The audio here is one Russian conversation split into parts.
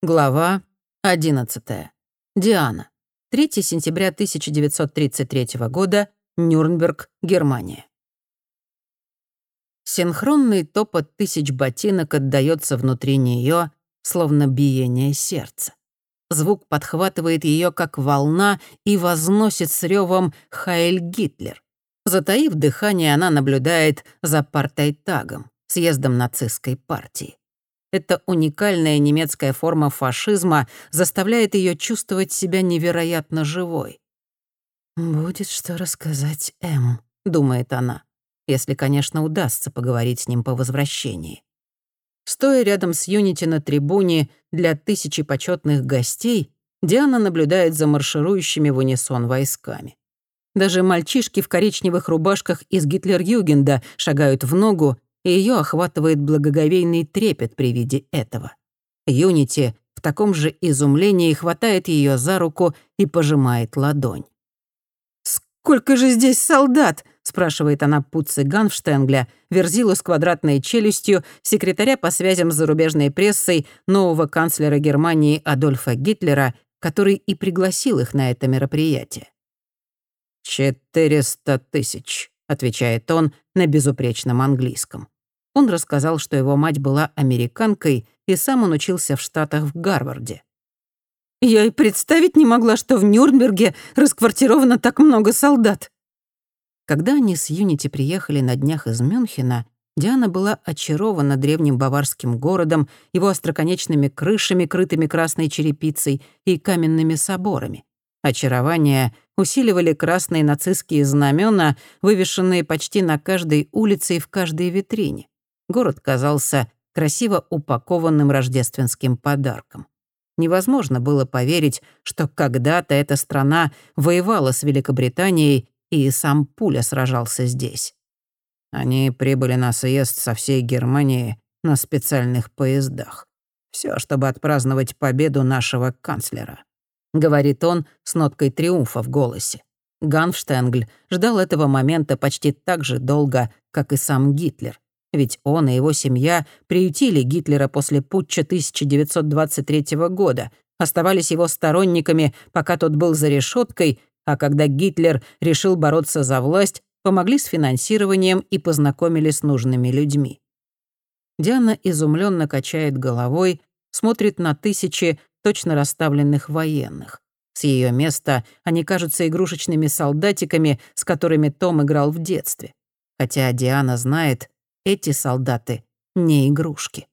Глава 11. Диана. 3 сентября 1933 года. Нюрнберг, Германия. Синхронный топот тысяч ботинок отдаётся внутри неё, словно биение сердца. Звук подхватывает её, как волна, и возносит с рёвом «Хайль Гитлер». Затаив дыхание, она наблюдает за партайтагом, съездом нацистской партии. Эта уникальная немецкая форма фашизма заставляет ее чувствовать себя невероятно живой. «Будет что рассказать М», — думает она, если, конечно, удастся поговорить с ним по возвращении. Стоя рядом с Юнити на трибуне для тысячи почетных гостей, Диана наблюдает за марширующими в унисон войсками. Даже мальчишки в коричневых рубашках из Гитлер-Югенда шагают в ногу и ее охватывает благоговейный трепет при виде этого. Юнити в таком же изумлении хватает ее за руку и пожимает ладонь. «Сколько же здесь солдат?» — спрашивает она Пуцци Ганфштенгля, верзилу с квадратной челюстью, секретаря по связям с зарубежной прессой нового канцлера Германии Адольфа Гитлера, который и пригласил их на это мероприятие. «Четыреста тысяч», — отвечает он на безупречном английском. Он рассказал, что его мать была американкой, и сам он учился в Штатах в Гарварде. «Я и представить не могла, что в Нюрнберге расквартировано так много солдат». Когда они с Юнити приехали на днях из Мюнхена, Диана была очарована древним баварским городом, его остроконечными крышами, крытыми красной черепицей, и каменными соборами. Очарование усиливали красные нацистские знамена, вывешенные почти на каждой улице и в каждой витрине. Город казался красиво упакованным рождественским подарком. Невозможно было поверить, что когда-то эта страна воевала с Великобританией, и сам Пуля сражался здесь. Они прибыли на съезд со всей Германии на специальных поездах. Все, чтобы отпраздновать победу нашего канцлера», — говорит он с ноткой триумфа в голосе. Ганфштенгль ждал этого момента почти так же долго, как и сам Гитлер. Ведь он и его семья приютили Гитлера после путча 1923 года, оставались его сторонниками, пока тот был за решеткой, а когда Гитлер решил бороться за власть, помогли с финансированием и познакомили с нужными людьми. Диана изумленно качает головой, смотрит на тысячи точно расставленных военных. С ее места они кажутся игрушечными солдатиками, с которыми Том играл в детстве. Хотя Диана знает, эти солдаты не игрушки.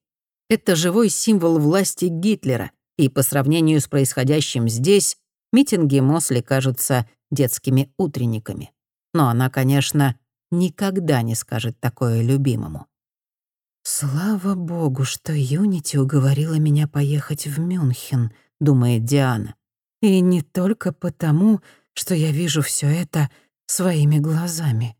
Это живой символ власти Гитлера, и по сравнению с происходящим здесь, митинги Мосли кажутся детскими утренниками. Но она, конечно, никогда не скажет такое любимому. «Слава богу, что Юнити уговорила меня поехать в Мюнхен», — думает Диана. «И не только потому, что я вижу все это своими глазами».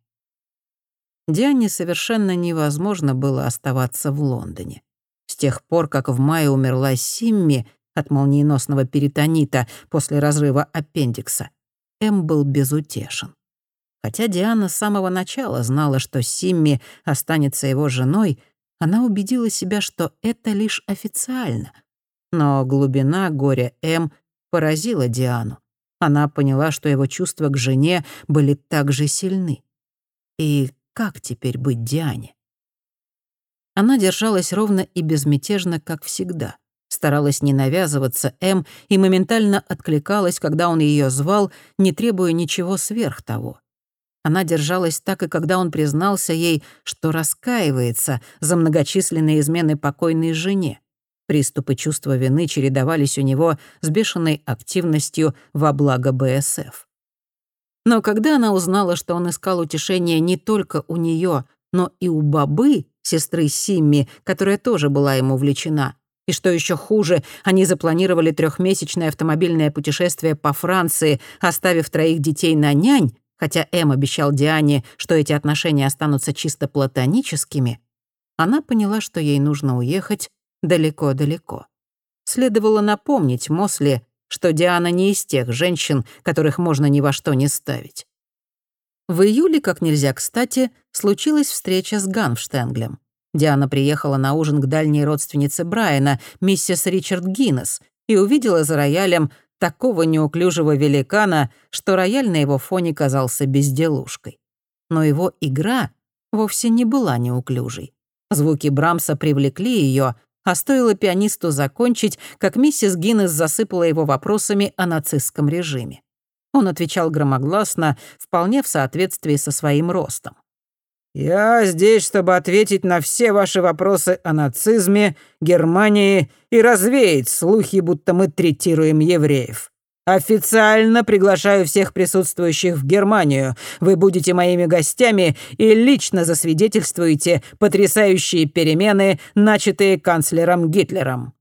Диане совершенно невозможно было оставаться в Лондоне. С тех пор, как в мае умерла Симми от молниеносного перитонита после разрыва аппендикса, М был безутешен. Хотя Диана с самого начала знала, что Симми останется его женой, она убедила себя, что это лишь официально. Но глубина горя М поразила Диану. Она поняла, что его чувства к жене были так же сильны. И как теперь быть Диане? Она держалась ровно и безмятежно, как всегда. Старалась не навязываться М и моментально откликалась, когда он ее звал, не требуя ничего сверх того. Она держалась так и когда он признался ей, что раскаивается за многочисленные измены покойной жене. Приступы чувства вины чередовались у него с бешеной активностью во благо БСФ. Но когда она узнала, что он искал утешение не только у нее, но и у бабы, сестры Симми, которая тоже была ему увлечена, и что еще хуже, они запланировали трехмесячное автомобильное путешествие по Франции, оставив троих детей на нянь, хотя Эм обещал Диане, что эти отношения останутся чисто платоническими, она поняла, что ей нужно уехать далеко-далеко. Следовало напомнить Мосли, что Диана не из тех женщин, которых можно ни во что не ставить. В июле, как нельзя кстати, случилась встреча с Ганфштенглем. Диана приехала на ужин к дальней родственнице Брайана, миссис Ричард Гиннес, и увидела за роялем такого неуклюжего великана, что рояль на его фоне казался безделушкой. Но его игра вовсе не была неуклюжей. Звуки Брамса привлекли ее, а стоило пианисту закончить, как миссис Гиннес засыпала его вопросами о нацистском режиме. Он отвечал громогласно, вполне в соответствии со своим ростом. «Я здесь, чтобы ответить на все ваши вопросы о нацизме, Германии и развеять слухи, будто мы третируем евреев. Официально приглашаю всех присутствующих в Германию. Вы будете моими гостями и лично засвидетельствуете потрясающие перемены, начатые канцлером Гитлером».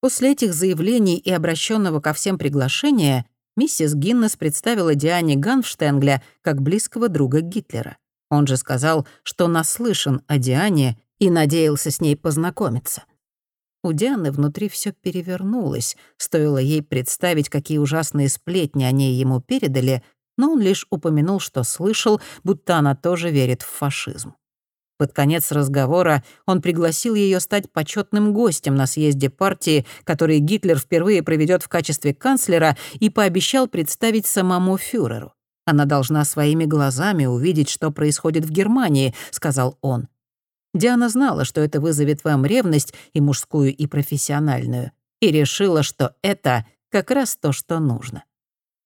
После этих заявлений и обращенного ко всем приглашения миссис Гиннес представила Диане Ганфштенгля как близкого друга Гитлера. Он же сказал, что наслышан о Диане и надеялся с ней познакомиться. У Дианы внутри все перевернулось, стоило ей представить, какие ужасные сплетни о ней ему передали, но он лишь упомянул, что слышал, будто она тоже верит в фашизм. Под конец разговора он пригласил ее стать почетным гостем на съезде партии, который Гитлер впервые проведет в качестве канцлера, и пообещал представить самому фюреру. Она должна своими глазами увидеть, что происходит в Германии», — сказал он. Диана знала, что это вызовет вам ревность и мужскую, и профессиональную, и решила, что это как раз то, что нужно.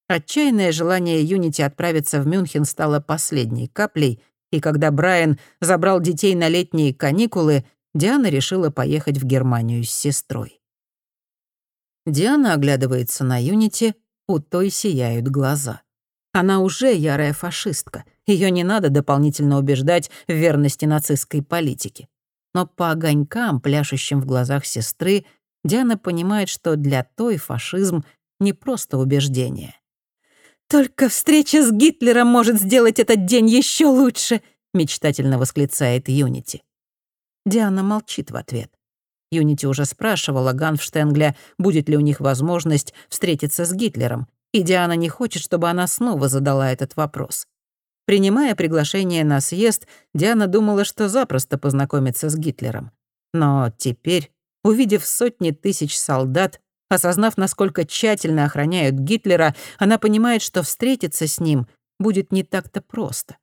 Отчаянное желание Юнити отправиться в Мюнхен стало последней каплей, и когда Брайан забрал детей на летние каникулы, Диана решила поехать в Германию с сестрой. Диана оглядывается на Юнити, у той сияют глаза. Она уже ярая фашистка. Ее не надо дополнительно убеждать в верности нацистской политике. Но по огонькам, пляшущим в глазах сестры, Диана понимает, что для той фашизм не просто убеждение. «Только встреча с Гитлером может сделать этот день еще лучше!» — мечтательно восклицает Юнити. Диана молчит в ответ. Юнити уже спрашивала Ганфштенгля, будет ли у них возможность встретиться с Гитлером, и Диана не хочет, чтобы она снова задала этот вопрос. Принимая приглашение на съезд, Диана думала, что запросто познакомится с Гитлером. Но теперь, увидев сотни тысяч солдат, осознав, насколько тщательно охраняют Гитлера, она понимает, что встретиться с ним будет не так-то просто.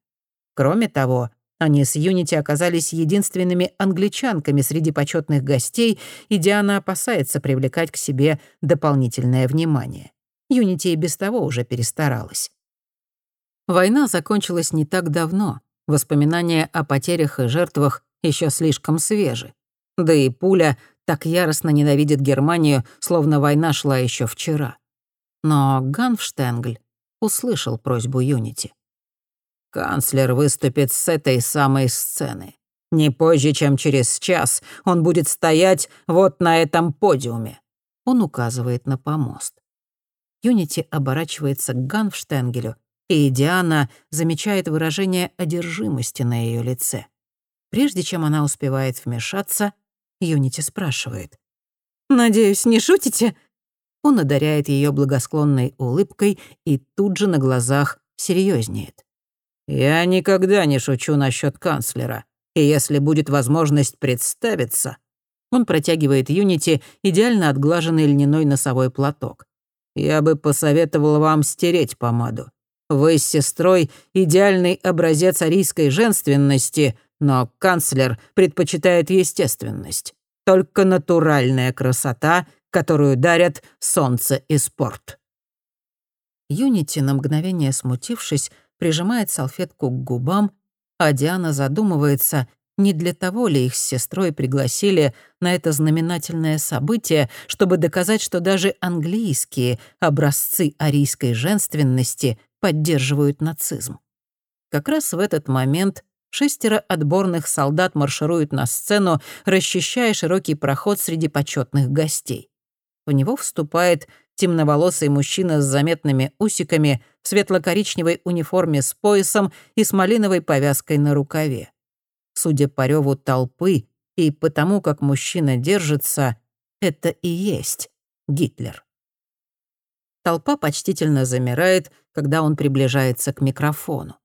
Кроме того, они с Юнити оказались единственными англичанками среди почетных гостей, и Диана опасается привлекать к себе дополнительное внимание. Юнити и без того уже перестаралась. Война закончилась не так давно. Воспоминания о потерях и жертвах еще слишком свежи. Да и пуля так яростно ненавидит Германию, словно война шла еще вчера. Но Ганфштенгль услышал просьбу Юнити. «Канцлер выступит с этой самой сцены. Не позже, чем через час, он будет стоять вот на этом подиуме». Он указывает на помост. Юнити оборачивается к Ганфштенгелю, и Диана замечает выражение одержимости на ее лице. Прежде чем она успевает вмешаться, Юнити спрашивает. «Надеюсь, не шутите?» Он одаряет ее благосклонной улыбкой и тут же на глазах серьезнеет. «Я никогда не шучу насчет канцлера, и если будет возможность представиться...» Он протягивает Юнити идеально отглаженный льняной носовой платок. Я бы посоветовал вам стереть помаду. Вы с сестрой идеальный образец арийской женственности, но канцлер предпочитает естественность. Только натуральная красота, которую дарят солнце и спорт. Юнити, на мгновение смутившись, прижимает салфетку к губам, а Диана задумывается, не для того ли их с сестрой пригласили на это знаменательное событие, чтобы доказать, что даже английские образцы арийской женственности поддерживают нацизм? Как раз в этот момент шестеро отборных солдат маршируют на сцену, расчищая широкий проход среди почетных гостей. В него вступает темноволосый мужчина с заметными усиками, в светло-коричневой униформе с поясом и с малиновой повязкой на рукаве. Судя по реву толпы и потому, как мужчина держится, это и есть Гитлер. Толпа почтительно замирает, когда он приближается к микрофону.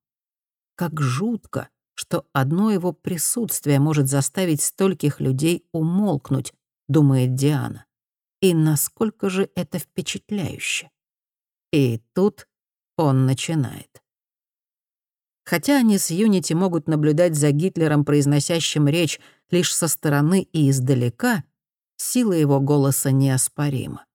Как жутко, что одно его присутствие может заставить стольких людей умолкнуть, думает Диана. И насколько же это впечатляюще. И тут он начинает. Хотя они с Юнити могут наблюдать за Гитлером, произносящим речь лишь со стороны и издалека, сила его голоса неоспорима.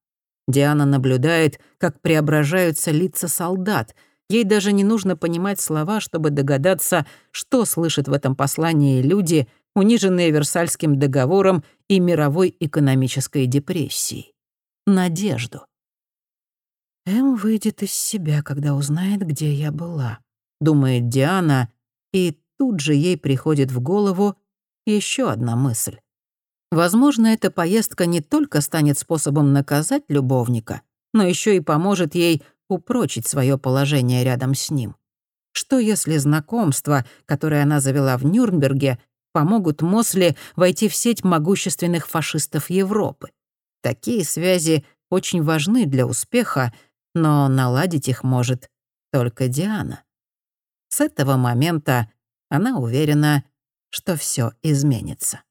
Диана наблюдает, как преображаются лица солдат. Ей даже не нужно понимать слова, чтобы догадаться, что слышат в этом послании люди, униженные Версальским договором и мировой экономической депрессией. Надежду. Эм выйдет из себя, когда узнает, где я была думает Диана, и тут же ей приходит в голову еще одна мысль. Возможно, эта поездка не только станет способом наказать любовника, но еще и поможет ей упрочить свое положение рядом с ним. Что если знакомства, которые она завела в Нюрнберге, помогут Мосли войти в сеть могущественных фашистов Европы? Такие связи очень важны для успеха, но наладить их может только Диана. С этого момента она уверена, что все изменится.